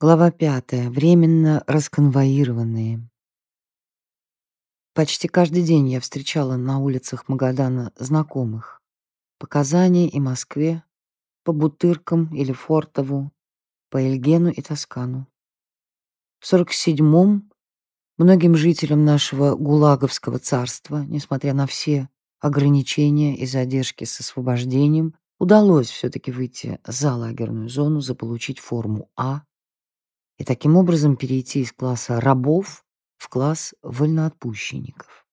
Глава пятая. Временно расконвоированные. Почти каждый день я встречала на улицах Магадана знакомых. По Казани и Москве, по Бутыркам или Фортову, по Эльгену и Тоскану. В 47-м многим жителям нашего Гулаговского царства, несмотря на все ограничения и задержки с освобождением, удалось все-таки выйти за лагерную зону, заполучить форму А и таким образом перейти из класса рабов в класс вольноотпущенников.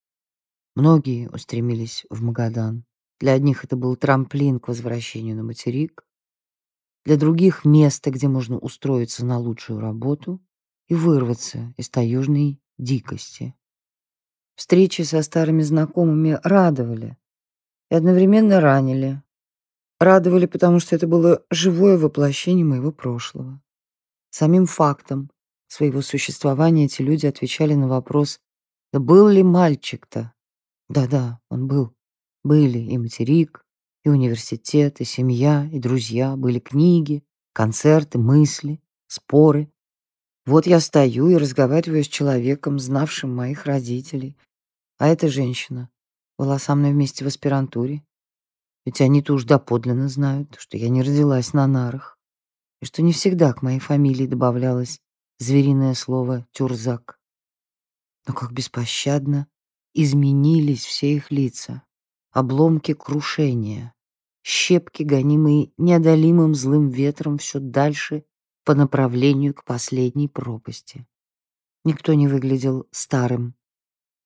Многие устремились в Магадан. Для одних это был трамплин к возвращению на материк, для других — место, где можно устроиться на лучшую работу и вырваться из таежной дикости. Встречи со старыми знакомыми радовали и одновременно ранили. Радовали, потому что это было живое воплощение моего прошлого. Самим фактом своего существования эти люди отвечали на вопрос, да был ли мальчик-то? Да-да, он был. Были и материк, и университет, и семья, и друзья, были книги, концерты, мысли, споры. Вот я стою и разговариваю с человеком, знавшим моих родителей. А эта женщина была со мной вместе в аспирантуре. Ведь они-то уж доподлинно знают, что я не родилась на нарах и что не всегда к моей фамилии добавлялось звериное слово «тюрзак». Но как беспощадно изменились все их лица, обломки крушения, щепки, гонимые неодолимым злым ветром все дальше по направлению к последней пропасти. Никто не выглядел старым.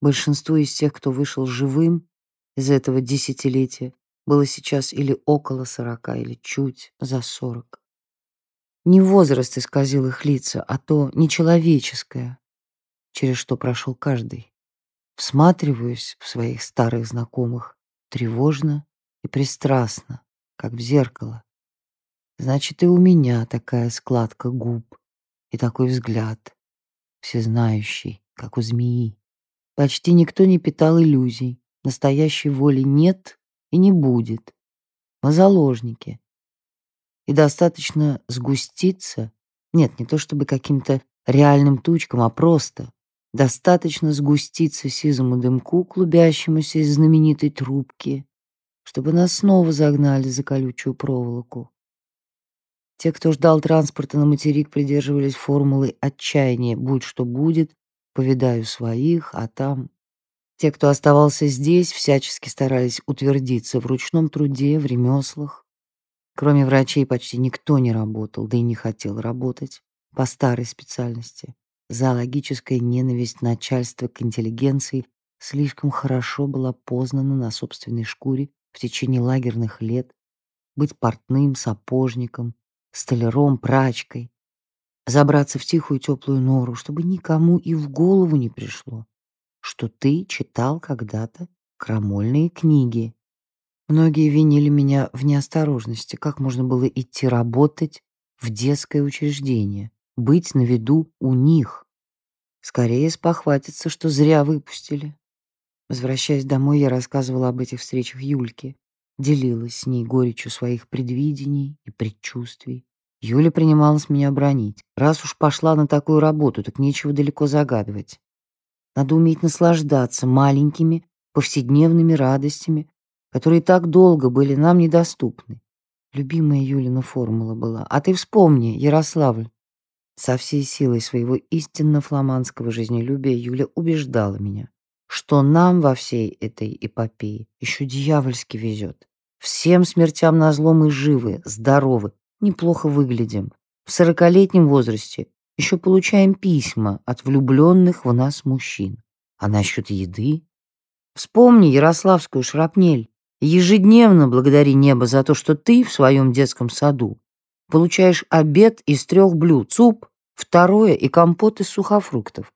Большинство из тех, кто вышел живым из этого десятилетия, было сейчас или около сорока, или чуть за сорок. Не возраст исказил их лица, а то нечеловеческое, через что прошел каждый. Всматриваюсь в своих старых знакомых тревожно и пристрастно, как в зеркало. Значит, и у меня такая складка губ и такой взгляд, всезнающий, как у змеи. Почти никто не питал иллюзий. Настоящей воли нет и не будет. Мы заложники, и достаточно сгуститься, нет, не то чтобы каким-то реальным тучкам, а просто достаточно сгуститься сизому дымку, клубящемуся из знаменитой трубки, чтобы нас снова загнали за колючую проволоку. Те, кто ждал транспорта на материк, придерживались формулы отчаяния «будь что будет», «повидаю своих», а там... Те, кто оставался здесь, всячески старались утвердиться в ручном труде, в ремеслах, Кроме врачей почти никто не работал, да и не хотел работать по старой специальности. Зоологическая ненависть начальства к интеллигенции слишком хорошо была познана на собственной шкуре в течение лагерных лет. Быть портным, сапожником, столяром, прачкой. Забраться в тихую теплую нору, чтобы никому и в голову не пришло, что ты читал когда-то крамольные книги Многие винили меня в неосторожности. Как можно было идти работать в детское учреждение, быть на виду у них? Скорее спохватиться, что зря выпустили. Возвращаясь домой, я рассказывала об этих встречах Юльке, делилась с ней горечью своих предвидений и предчувствий. Юля принималась меня бронить. Раз уж пошла на такую работу, так нечего далеко загадывать. Надо уметь наслаждаться маленькими повседневными радостями, которые так долго были нам недоступны. Любимая Юлина формула была. А ты вспомни, Ярославль. Со всей силой своего истинно фламандского жизнелюбия Юля убеждала меня, что нам во всей этой эпопее еще дьявольски везет. Всем смертям назло мы живы, здоровы, неплохо выглядим. В сорокалетнем возрасте еще получаем письма от влюбленных в нас мужчин. А насчет еды? Вспомни Ярославскую шрапнель. Ежедневно благодари небо за то, что ты в своем детском саду получаешь обед из трех блюд, суп, второе и компот из сухофруктов.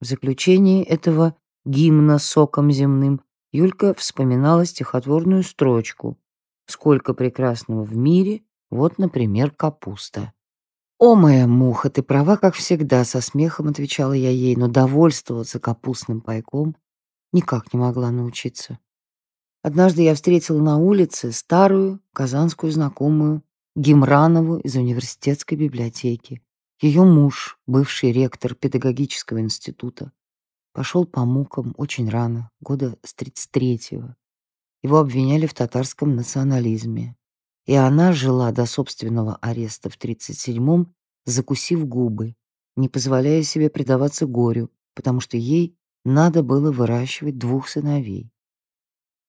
В заключении этого гимна соком земным Юлька вспоминала стихотворную строчку «Сколько прекрасного в мире, вот, например, капуста». «О, моя муха, ты права, как всегда», — со смехом отвечала я ей, но довольствоваться капустным пайком никак не могла научиться. Однажды я встретила на улице старую казанскую знакомую Гимранову из университетской библиотеки. Ее муж, бывший ректор педагогического института, пошел по мукам очень рано, года с 33-го. Его обвиняли в татарском национализме. И она жила до собственного ареста в 37-м, закусив губы, не позволяя себе предаваться горю, потому что ей надо было выращивать двух сыновей.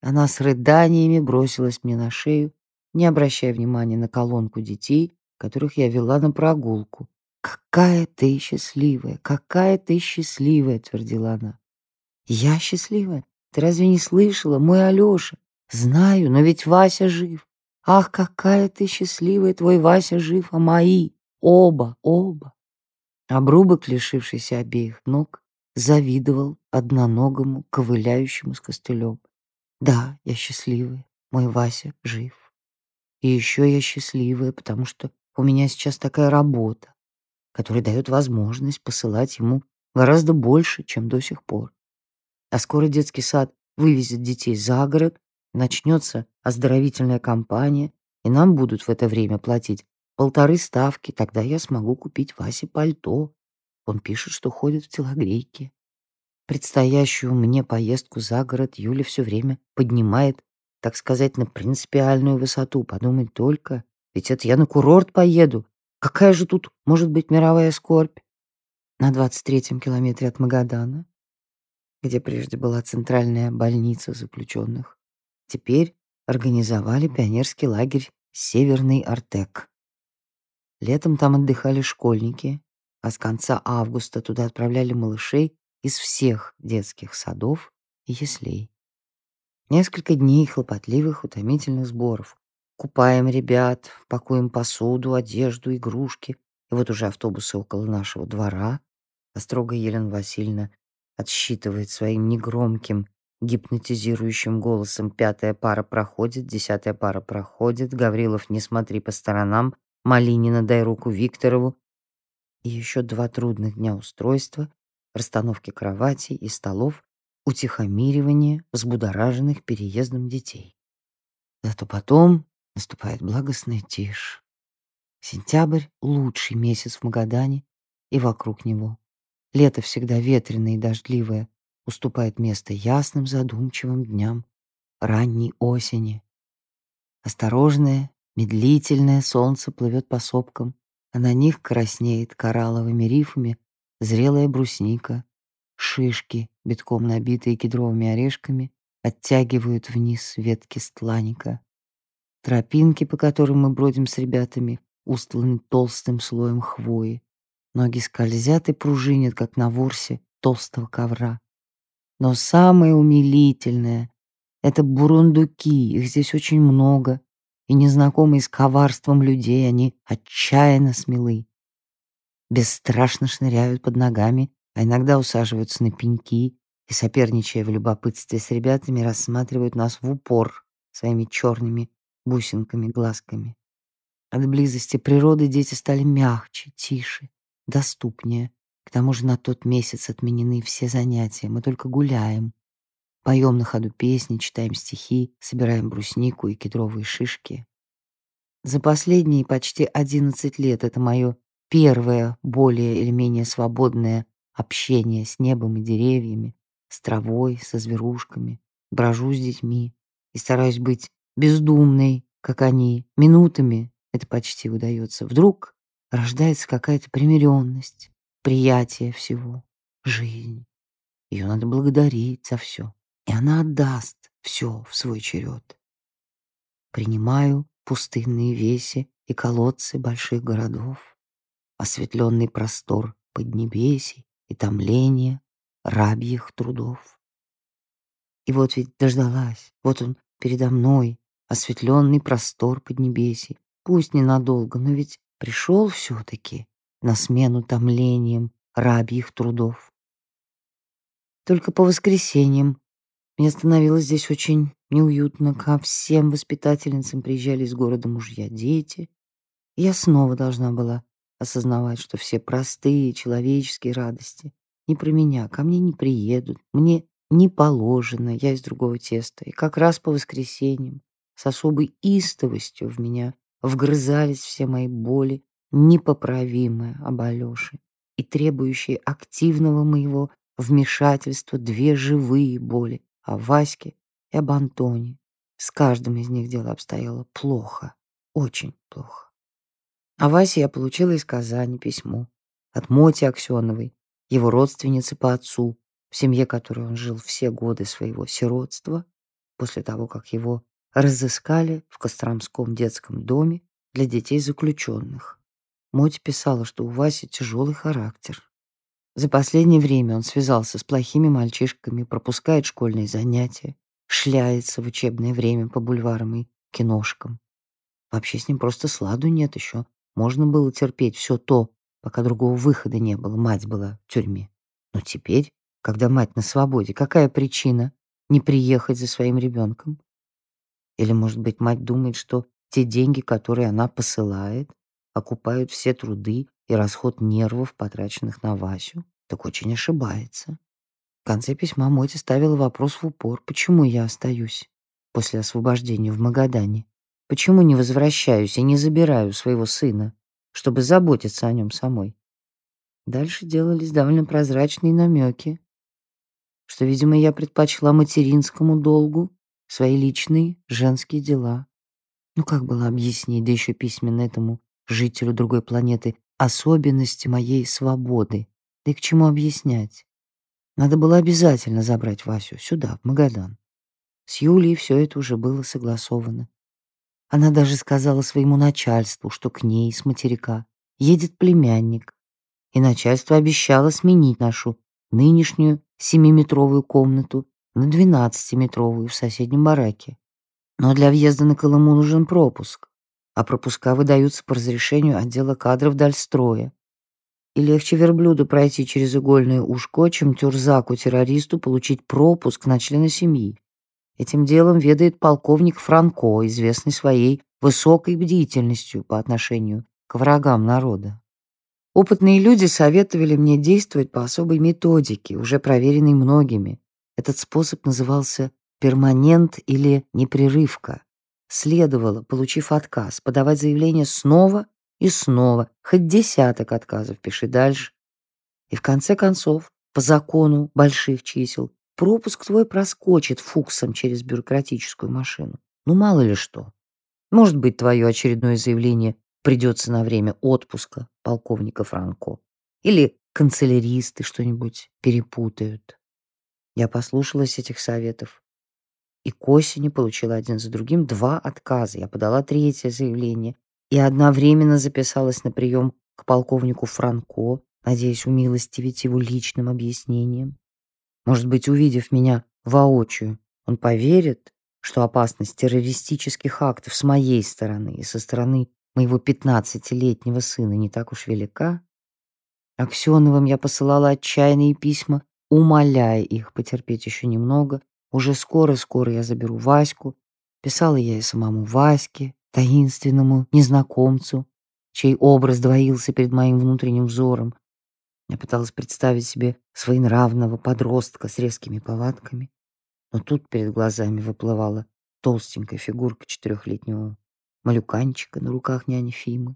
Она с рыданиями бросилась мне на шею, не обращая внимания на колонку детей, которых я вела на прогулку. «Какая ты счастливая! Какая ты счастливая!» — твердила она. «Я счастливая? Ты разве не слышала, мой Алёша? Знаю, но ведь Вася жив. Ах, какая ты счастливая, твой Вася жив, а мои оба, оба!» Обрубок, лишившийся обеих ног, завидовал одноногому, ковыляющему с костылем. Да, я счастливая, мой Вася жив. И еще я счастливая, потому что у меня сейчас такая работа, которая дает возможность посылать ему гораздо больше, чем до сих пор. А скоро детский сад вывезет детей за город, начнется оздоровительная кампания, и нам будут в это время платить полторы ставки, тогда я смогу купить Васе пальто. Он пишет, что ходит в телогрейке. Предстоящую мне поездку за город Юля все время поднимает, так сказать, на принципиальную высоту. Подумать только, ведь это я на курорт поеду. Какая же тут может быть мировая скорбь? На 23-м километре от Магадана, где прежде была центральная больница заключенных, теперь организовали пионерский лагерь «Северный Артек». Летом там отдыхали школьники, а с конца августа туда отправляли малышей из всех детских садов и яслей. Несколько дней хлопотливых, утомительных сборов. Купаем ребят, пакуем посуду, одежду, игрушки. И вот уже автобусы около нашего двора, а строго Елена Васильевна отсчитывает своим негромким, гипнотизирующим голосом «пятая пара проходит, десятая пара проходит, Гаврилов, не смотри по сторонам, Малинина, дай руку Викторову». И еще два трудных дня устройства, расстановки кроватей и столов, утихомиривание взбудораженных переездом детей. Зато потом наступает благостная тишь. Сентябрь — лучший месяц в Магадане и вокруг него. Лето всегда ветреное и дождливое, уступает место ясным задумчивым дням ранней осени. Осторожное, медлительное солнце плывет по сопкам, а на них краснеет коралловыми рифами зрелая брусника, шишки, битком набитые кедровыми орешками, оттягивают вниз ветки стланика. Тропинки, по которым мы бродим с ребятами, устланы толстым слоем хвои. Ноги скользят и пружинят, как на ворсе толстого ковра. Но самое умилительное — это бурундуки, их здесь очень много, и незнакомые с коварством людей они отчаянно смелы бесстрашно шныряют под ногами, а иногда усаживаются на пеньки и, соперничая в любопытстве с ребятами, рассматривают нас в упор своими черными бусинками-глазками. От близости природы дети стали мягче, тише, доступнее. К тому же на тот месяц отменены все занятия, мы только гуляем. Поем на ходу песни, читаем стихи, собираем бруснику и кедровые шишки. За последние почти одиннадцать лет это мое первое, более или менее свободное общение с небом и деревьями, с травой, со зверушками. Брожу с детьми и стараюсь быть бездумной, как они. Минутами это почти удается. Вдруг рождается какая-то примиренность, приятие всего, жизнь. Ее надо благодарить за все. И она отдаст все в свой черед. Принимаю пустынные веси и колодцы больших городов осветленный простор поднебесий и томление рабьих трудов. И вот ведь дождалась, вот он передо мной, осветленный простор поднебесий, пусть ненадолго, но ведь пришел все-таки на смену томлением рабьих трудов. Только по воскресеньям мне становилось здесь очень неуютно, ко всем воспитательницам приезжали из города мужья, дети. Я снова должна была осознавать, что все простые человеческие радости не про меня, ко мне не приедут, мне не положено, я из другого теста. И как раз по воскресеньям с особой истовостью в меня вгрызались все мои боли, непоправимое об Алёше и требующие активного моего вмешательства две живые боли о Ваське и об Антоне. С каждым из них дело обстояло плохо, очень плохо. А Васе я получила из Казани письмо от Моти Аксеновой, его родственницы по отцу, в семье которой он жил все годы своего сиротства, после того, как его разыскали в Костромском детском доме для детей заключенных. Мотя писала, что у Васи тяжелый характер. За последнее время он связался с плохими мальчишками, пропускает школьные занятия, шляется в учебное время по бульварам и киношкам. Вообще с ним просто сладу нет еще. Можно было терпеть все то, пока другого выхода не было, мать была в тюрьме. Но теперь, когда мать на свободе, какая причина не приехать за своим ребенком? Или, может быть, мать думает, что те деньги, которые она посылает, окупают все труды и расход нервов, потраченных на Васю? Так очень ошибается. В конце письма Моти ставила вопрос в упор, почему я остаюсь после освобождения в Магадане? Почему не возвращаюсь и не забираю своего сына, чтобы заботиться о нем самой? Дальше делались довольно прозрачные намеки, что, видимо, я предпочла материнскому долгу свои личные женские дела. Ну как было объяснить, да еще письменно этому жителю другой планеты, особенности моей свободы? Да и к чему объяснять? Надо было обязательно забрать Васю сюда, в Магадан. С Юлией все это уже было согласовано. Она даже сказала своему начальству, что к ней с материка едет племянник, и начальство обещало сменить нашу нынешнюю семиметровую комнату на двенадцатиметровую в соседнем бараке. Но для въезда на Колыму нужен пропуск, а пропуска выдаются по разрешению отдела кадров Дальстроя. И легче верблюду пройти через игольное ушко, чем тюрзаку-террористу получить пропуск на члена семьи. Этим делом ведает полковник Франко, известный своей высокой бдительностью по отношению к врагам народа. Опытные люди советовали мне действовать по особой методике, уже проверенной многими. Этот способ назывался перманент или непрерывка. Следовало, получив отказ, подавать заявление снова и снова, хоть десяток отказов пиши дальше. И в конце концов, по закону больших чисел, пропуск твой проскочит фуксом через бюрократическую машину. Ну, мало ли что. Может быть, твое очередное заявление придется на время отпуска полковника Франко. Или канцеляристы что-нибудь перепутают. Я послушалась этих советов. И к осени получила один за другим два отказа. Я подала третье заявление и одновременно записалась на прием к полковнику Франко, надеясь умилостивить его личным объяснением. Может быть, увидев меня воочию, он поверит, что опасность террористических актов с моей стороны и со стороны моего пятнадцатилетнего сына не так уж велика. Аксеновым я посылала отчаянные письма, умоляя их потерпеть еще немного. Уже скоро-скоро я заберу Ваську. Писала я и самому Ваське, таинственному незнакомцу, чей образ двоился перед моим внутренним взором. Я пыталась представить себе своенравного подростка с резкими повадками, но тут перед глазами выплывала толстенькая фигурка четырехлетнего малюканчика на руках няни Фимы.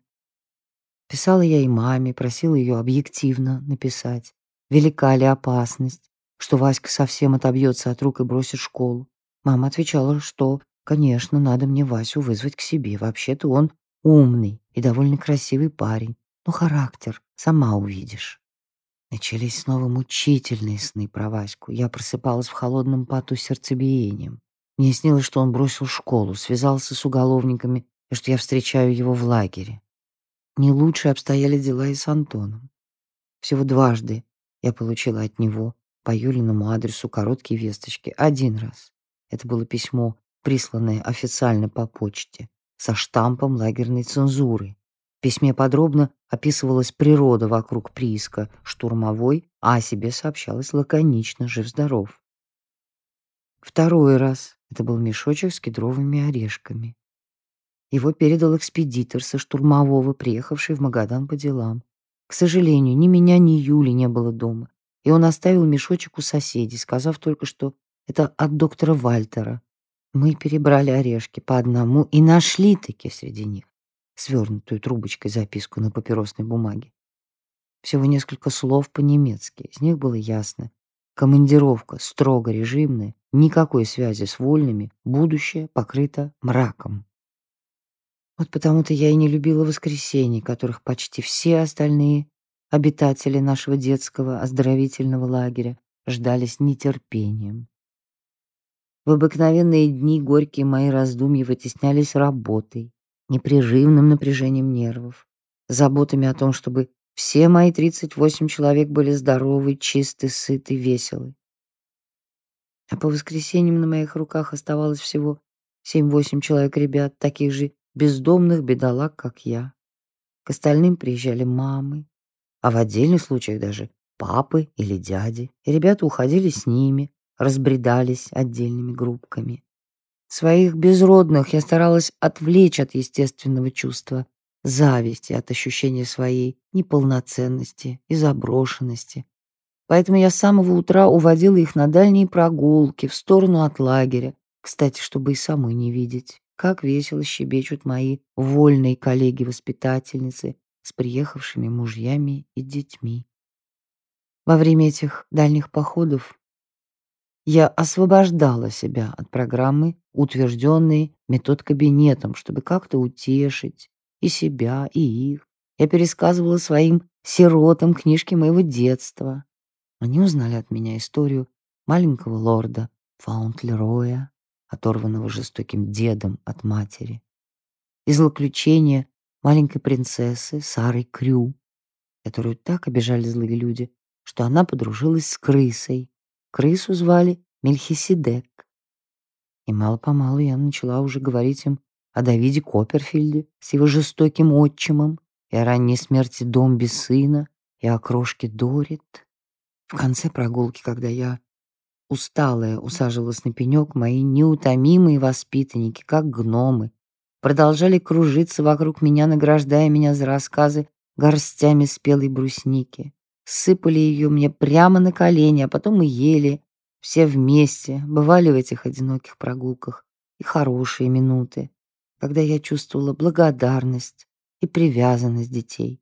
Писала я и маме, просила ее объективно написать, велика ли опасность, что Васька совсем отобьется от рук и бросит школу. Мама отвечала, что, конечно, надо мне Васю вызвать к себе. Вообще-то он умный и довольно красивый парень, но характер сама увидишь. Начались снова мучительные сны про Ваську. Я просыпалась в холодном поту сердцебиением. Мне снилось, что он бросил школу, связался с уголовниками и что я встречаю его в лагере. Не лучше обстояли дела и с Антоном. Всего дважды я получила от него по Юлиному адресу короткие весточки. Один раз. Это было письмо, присланное официально по почте, со штампом лагерной цензуры. В письме подробно описывалась природа вокруг прииска штурмовой, а о себе сообщалось лаконично, жив-здоров. Второй раз это был мешочек с кедровыми орешками. Его передал экспедитор со штурмового, приехавший в Магадан по делам. К сожалению, ни меня, ни Юли не было дома, и он оставил мешочек у соседей, сказав только, что это от доктора Вальтера. Мы перебрали орешки по одному и нашли таки среди них свернутую трубочкой записку на папиросной бумаге. Всего несколько слов по-немецки. Из них было ясно. Командировка строго режимная, никакой связи с вольными, будущее покрыто мраком. Вот потому-то я и не любила воскресений, которых почти все остальные обитатели нашего детского оздоровительного лагеря ждали с нетерпением. В обыкновенные дни горькие мои раздумья вытеснялись работой, непрерывным напряжением нервов, заботами о том, чтобы все мои 38 человек были здоровы, чисты, сыты, веселы. А по воскресеньям на моих руках оставалось всего 7-8 человек ребят, таких же бездомных бедолаг, как я. К остальным приезжали мамы, а в отдельных случаях даже папы или дяди, и ребята уходили с ними, разбредались отдельными группками. Своих безродных я старалась отвлечь от естественного чувства зависти, от ощущения своей неполноценности и заброшенности. Поэтому я с самого утра уводила их на дальние прогулки в сторону от лагеря, кстати, чтобы и самой не видеть, как весело щебечут мои вольные коллеги-воспитательницы с приехавшими мужьями и детьми. Во время этих дальних походов я освобождала себя от программы, утвержденной метод-кабинетом, чтобы как-то утешить и себя, и их. Я пересказывала своим сиротам книжки моего детства. Они узнали от меня историю маленького лорда Фаунтлероя, оторванного жестоким дедом от матери, и злоключения маленькой принцессы Сары Крю, которую так обижали злые люди, что она подружилась с крысой, Крысу звали Мельхиседек. И мало-помалу я начала уже говорить им о Давиде Копперфильде с его жестоким отчимом, и о ранней смерти дом без сына, и о крошке Дорит. В конце прогулки, когда я, усталая, усаживалась на пенек, мои неутомимые воспитанники, как гномы, продолжали кружиться вокруг меня, награждая меня за рассказы горстями спелой брусники сыпали ее мне прямо на колени, а потом мы ели все вместе, бывали в этих одиноких прогулках и хорошие минуты, когда я чувствовала благодарность и привязанность детей.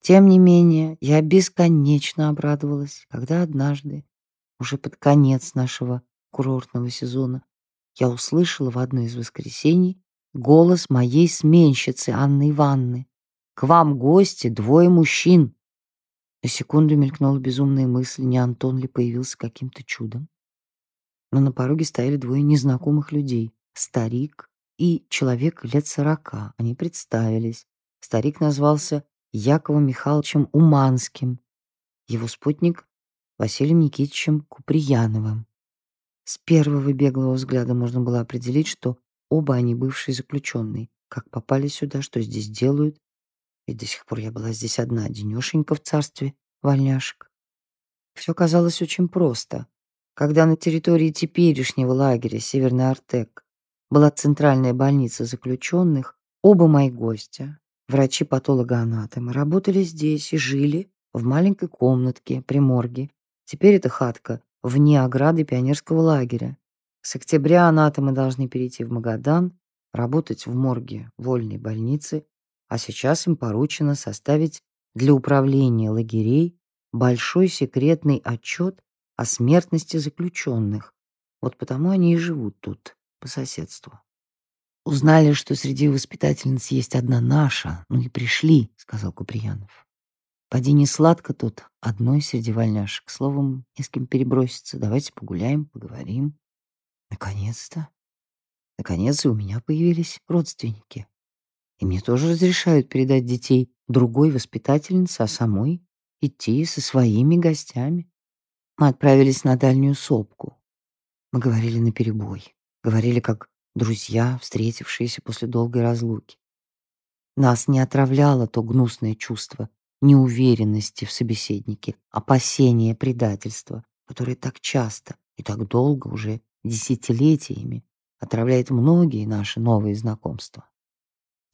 Тем не менее, я бесконечно обрадовалась, когда однажды, уже под конец нашего курортного сезона, я услышала в одно из воскресений голос моей сменщицы Анны Ивановны. «К вам гости, двое мужчин!» На секунду мелькнула безумная мысль, не Антон ли появился каким-то чудом. Но на пороге стояли двое незнакомых людей — старик и человек лет сорока. Они представились. Старик назвался Яковом Михайловичем Уманским, его спутник — Василием Никитичем Куприяновым. С первого беглого взгляда можно было определить, что оба они бывшие заключенные. Как попали сюда, что здесь делают, ведь до сих пор я была здесь одна, денешенька в царстве вольняшек. Все казалось очень просто. Когда на территории теперешнего лагеря Северный Артек была центральная больница заключенных, оба мои гостя, врачи-патологоанатомы, работали здесь и жили в маленькой комнатке при морге. Теперь это хатка вне ограды пионерского лагеря. С октября анатомы должны перейти в Магадан, работать в морге вольной больницы а сейчас им поручено составить для управления лагерей большой секретный отчет о смертности заключенных. Вот потому они и живут тут, по соседству. Узнали, что среди воспитательниц есть одна наша, ну и пришли, сказал Куприянов. Поди не сладко тут, одной среди вольняшек. Словом, не с кем переброситься. Давайте погуляем, поговорим. Наконец-то. Наконец и у меня появились родственники. И мне тоже разрешают передать детей другой воспитательнице, а самой идти со своими гостями. Мы отправились на дальнюю сопку. Мы говорили наперебой, говорили как друзья, встретившиеся после долгой разлуки. Нас не отравляло то гнусное чувство неуверенности в собеседнике, опасения предательства, которое так часто и так долго, уже десятилетиями, отравляет многие наши новые знакомства.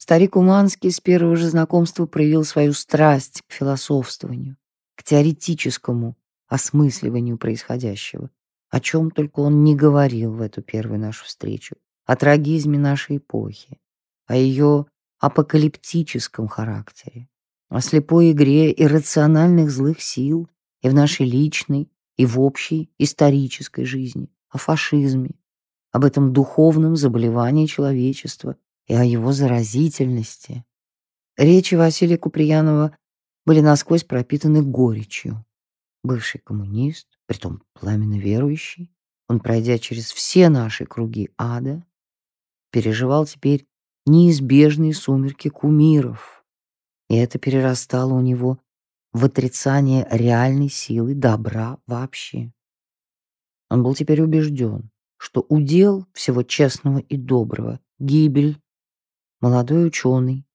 Старик Уманский с первого же знакомства проявил свою страсть к философствованию, к теоретическому осмысливанию происходящего, о чем только он не говорил в эту первую нашу встречу, о трагизме нашей эпохи, о ее апокалиптическом характере, о слепой игре иррациональных злых сил и в нашей личной, и в общей исторической жизни, о фашизме, об этом духовном заболевании человечества и о его заразительности. Речи Василия Куприянова были насквозь пропитаны горечью. Бывший коммунист, притом пламенно верующий, он, пройдя через все наши круги ада, переживал теперь неизбежные сумерки кумиров, и это перерастало у него в отрицание реальной силы добра вообще. Он был теперь убежден, что удел всего честного и доброго — гибель. Молодой ученый,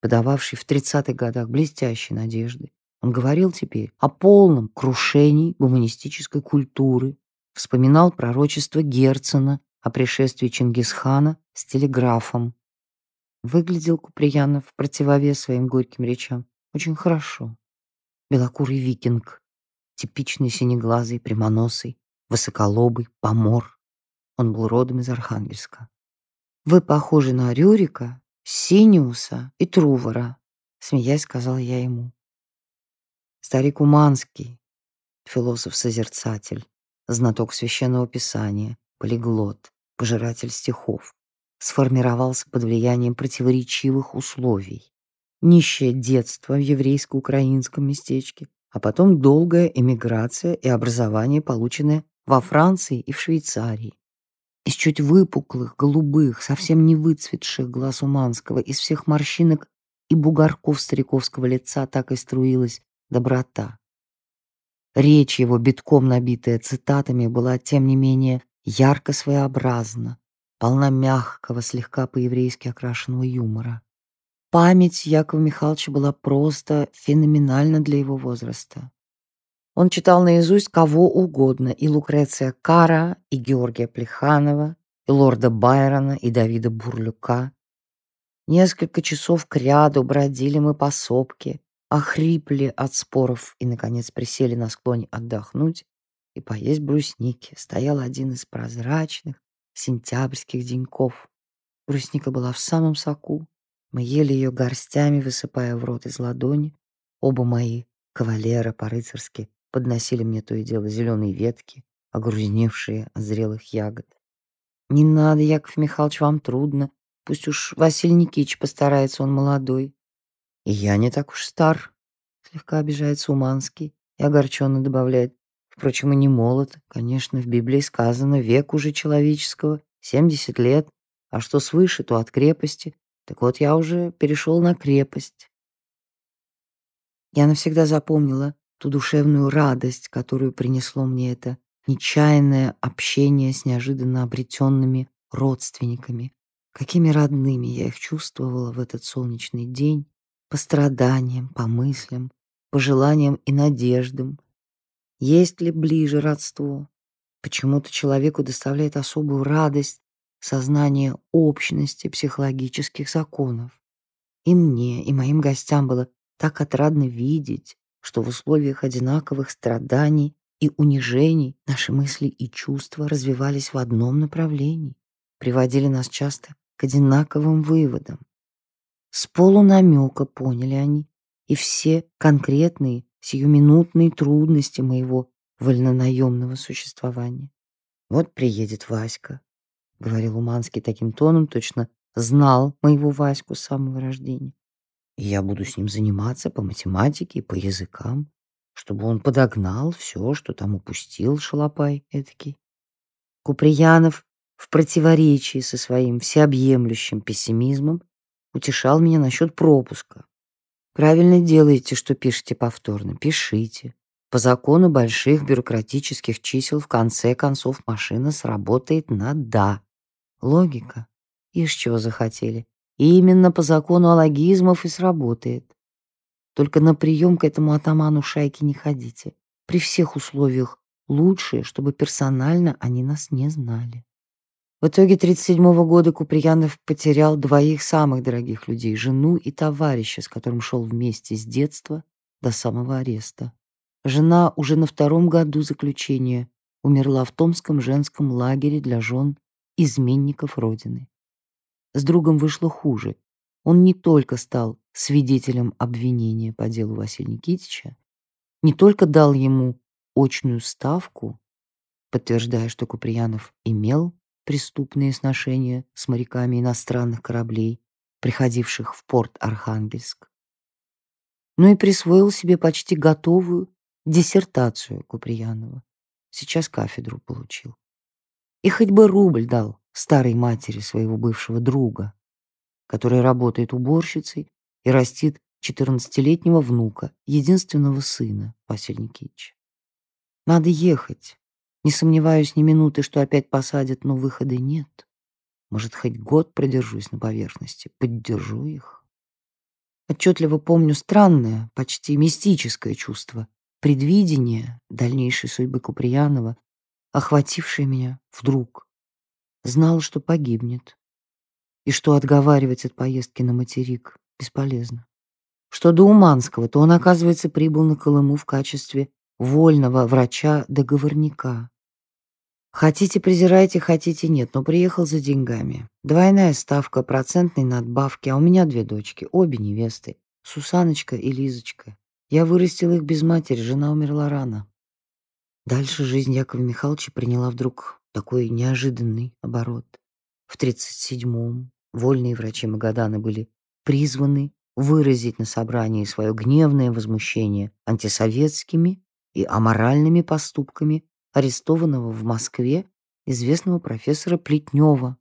подававший в 30-х годах блестящие надежды, он говорил теперь о полном крушении гуманистической культуры, вспоминал пророчество Герцена о пришествии Чингисхана с телеграфом. Выглядел Куприянов в противовес своим горьким речам очень хорошо. Белокурый викинг, типичный синеглазый, прямоносый, высоколобый, помор. Он был родом из Архангельска. «Вы похожи на Рюрика, Синиуса и Трувора», — смеясь сказала я ему. Старик Уманский, философ-созерцатель, знаток священного писания, полиглот, пожиратель стихов, сформировался под влиянием противоречивых условий. Нищее детство в еврейско-украинском местечке, а потом долгая эмиграция и образование, полученное во Франции и в Швейцарии. Из чуть выпуклых, голубых, совсем не выцветших глаз Уманского, из всех морщинок и бугорков стариковского лица так и струилась доброта. Речь его, битком набитая цитатами, была, тем не менее, ярко своеобразна, полна мягкого, слегка по-еврейски окрашенного юмора. Память Якова Михайловича была просто феноменальна для его возраста. Он читал наизусть кого угодно, и Лукреция Кара, и Георгия Плеханова, и лорда Байрона, и Давида Бурлюка. Несколько часов кряду бродили мы по сопке, охрипли от споров и, наконец, присели на склоне отдохнуть и поесть брусники. Стоял один из прозрачных сентябрьских деньков. Брусника была в самом соку. Мы ели ее горстями, высыпая в рот из ладони. Оба мои кавалера по-рыцарски подносили мне то и дело зеленые ветки, огрузневшие от зрелых ягод. «Не надо, Яков Михайлович, вам трудно. Пусть уж Василий Никитич постарается, он молодой». «И я не так уж стар», — слегка обижается Уманский и огорченно добавляет. «Впрочем, и не молод. Конечно, в Библии сказано, век уже человеческого, 70 лет, а что свыше, то от крепости. Так вот, я уже перешел на крепость». Я навсегда запомнила ту душевную радость, которую принесло мне это нечаянное общение с неожиданно обретенными родственниками. Какими родными я их чувствовала в этот солнечный день, по страданиям, по мыслям, по желаниям и надеждам. Есть ли ближе родство? Почему-то человеку доставляет особую радость сознание общности психологических законов. И мне, и моим гостям было так отрадно видеть, что в условиях одинаковых страданий и унижений наши мысли и чувства развивались в одном направлении, приводили нас часто к одинаковым выводам. С полунамека поняли они и все конкретные сиюминутные трудности моего вольнонаемного существования. «Вот приедет Васька», — говорил Уманский таким тоном, точно знал моего Ваську с самого рождения. И я буду с ним заниматься по математике и по языкам, чтобы он подогнал все, что там упустил шалопай этакий. Куприянов в противоречии со своим всеобъемлющим пессимизмом утешал меня насчет пропуска. Правильно делаете, что пишете повторно. Пишите. По закону больших бюрократических чисел в конце концов машина сработает на «да». Логика. Ишь, чего захотели. И именно по закону алогизмов и сработает. Только на прием к этому атаману шайки не ходите. При всех условиях лучше, чтобы персонально они нас не знали. В итоге 37 года Куприянов потерял двоих самых дорогих людей, жену и товарища, с которым шел вместе с детства до самого ареста. Жена уже на втором году заключения умерла в Томском женском лагере для жен изменников Родины. С другом вышло хуже. он не только стал свидетелем обвинения по делу Василия Никитича, не только дал ему очную ставку, подтверждая, что Куприянов имел преступные сношения с моряками иностранных кораблей, приходивших в порт Архангельск, но и присвоил себе почти готовую диссертацию Куприянова. Сейчас кафедру получил. И хоть бы рубль дал старой матери своего бывшего друга, который работает уборщицей и растит 14-летнего внука, единственного сына Василия Никитича. Надо ехать. Не сомневаюсь ни минуты, что опять посадят, но выхода нет. Может, хоть год продержусь на поверхности, поддержу их. Отчетливо помню странное, почти мистическое чувство предвидения дальнейшей судьбы Куприянова, охватившее меня вдруг. Знал, что погибнет, и что отговаривать от поездки на материк бесполезно. Что до Уманского, то он, оказывается, прибыл на Колыму в качестве вольного врача-договорника. Хотите, презирайте, хотите, нет, но приехал за деньгами. Двойная ставка процентной надбавки, а у меня две дочки, обе невесты, Сусаночка и Лизочка. Я вырастил их без матери, жена умерла рано. Дальше жизнь Якова Михайловича приняла вдруг такой неожиданный оборот. В 37-м вольные врачи Магадана были призваны выразить на собрании свое гневное возмущение антисоветскими и аморальными поступками арестованного в Москве известного профессора Плетнева.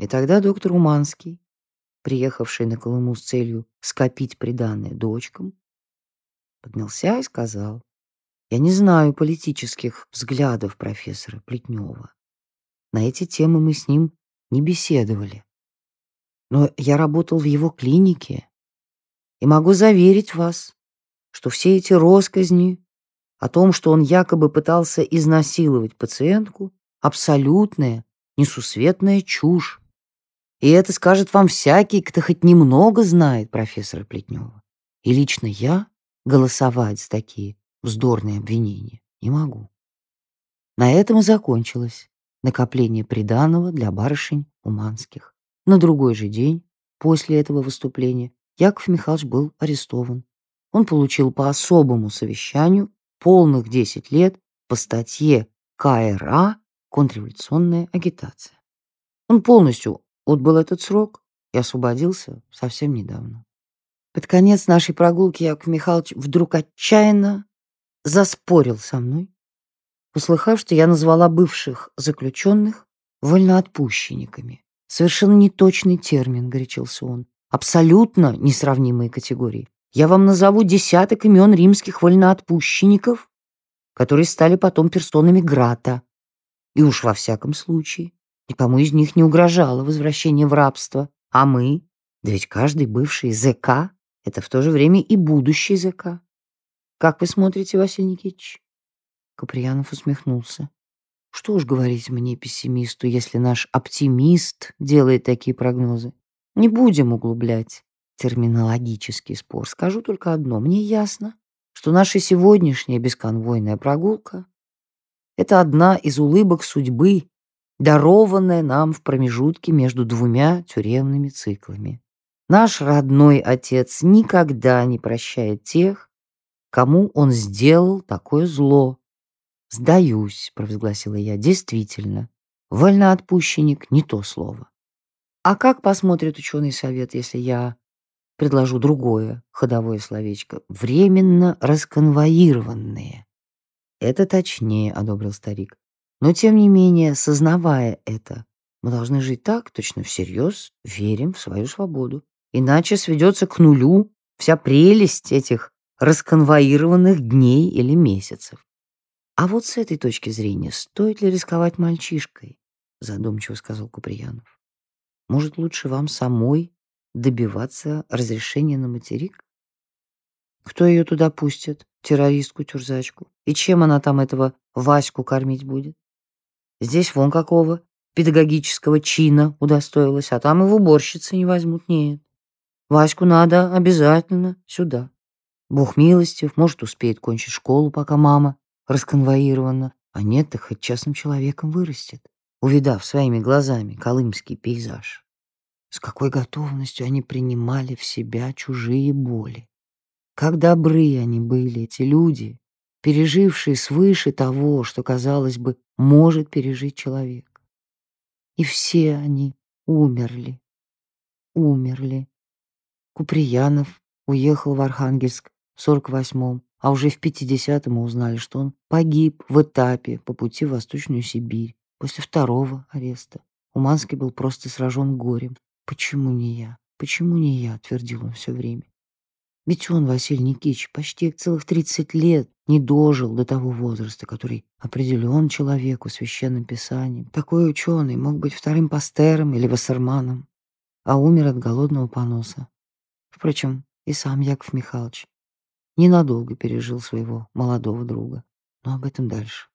И тогда доктор Уманский, приехавший на Колыму с целью скопить приданное дочкам, поднялся и сказал, «Я не знаю политических взглядов профессора Плетнева. На эти темы мы с ним не беседовали. Но я работал в его клинике и могу заверить вас, что все эти росказни о том, что он якобы пытался изнасиловать пациентку, абсолютная, несусветная чушь. И это скажет вам всякий, кто хоть немного знает профессора Плетнева. И лично я голосовать за такие вздорные обвинения не могу. На этом и закончилось накопление приданого для барышень уманских. На другой же день, после этого выступления, Яков Михайлович был арестован. Он получил по особому совещанию полных 10 лет по статье КРА «Контрреволюционная агитация». Он полностью отбыл этот срок и освободился совсем недавно. Под конец нашей прогулки Яков Михайлович вдруг отчаянно заспорил со мной, услыхав, что я назвала бывших заключенных вольноотпущенниками. Совершенно неточный термин, горячился он. Абсолютно несравнимые категории. Я вам назову десяток имен римских вольноотпущенников, которые стали потом персонами Грата. И уж во всяком случае никому из них не угрожало возвращение в рабство. А мы, да ведь каждый бывший ЗК — это в то же время и будущий ЗК. Как вы смотрите, Василий Никитич? Куприянов усмехнулся. Что уж говорить мне, пессимисту, если наш оптимист делает такие прогнозы. Не будем углублять терминологический спор. Скажу только одно. Мне ясно, что наша сегодняшняя бесконвойная прогулка — это одна из улыбок судьбы, дарованная нам в промежутке между двумя тюремными циклами. Наш родной отец никогда не прощает тех, кому он сделал такое зло. «Сдаюсь», — провозгласила я, — «действительно, вольноотпущенник — не то слово». А как посмотрит ученый совет, если я предложу другое ходовое словечко. Временно расконвоированные. Это точнее, одобрил старик. Но тем не менее, сознавая это, мы должны жить так, точно всерьез, верим в свою свободу. Иначе сведется к нулю вся прелесть этих расконвоированных дней или месяцев. А вот с этой точки зрения, стоит ли рисковать мальчишкой? Задумчиво сказал Куприянов. Может, лучше вам самой добиваться разрешения на материк? Кто ее туда пустит, террористку-тюрзачку? И чем она там этого Ваську кормить будет? Здесь вон какого педагогического чина удостоилась, а там и в уборщицы не возьмут, нет. Ваську надо обязательно сюда. Бог милостив, может, успеет кончить школу, пока мама расконвоирована, а нет, так хоть частным человеком вырастет, увидав своими глазами колымский пейзаж. С какой готовностью они принимали в себя чужие боли. Как добры они были, эти люди, пережившие свыше того, что, казалось бы, может пережить человек. И все они умерли, умерли. Куприянов уехал в Архангельск в 48-м, а уже в 50-м мы узнали, что он погиб в этапе по пути в Восточную Сибирь после второго ареста. Уманский был просто сражен горем. «Почему не я? Почему не я?» — твердил он все время. Ведь он, Василий Никитич, почти целых 30 лет не дожил до того возраста, который определен человеку священным писанием. Такой ученый мог быть вторым пастером или вассерманом, а умер от голодного поноса. Впрочем, и сам Яков Михайлович ненадолго пережил своего молодого друга. Но об этом дальше.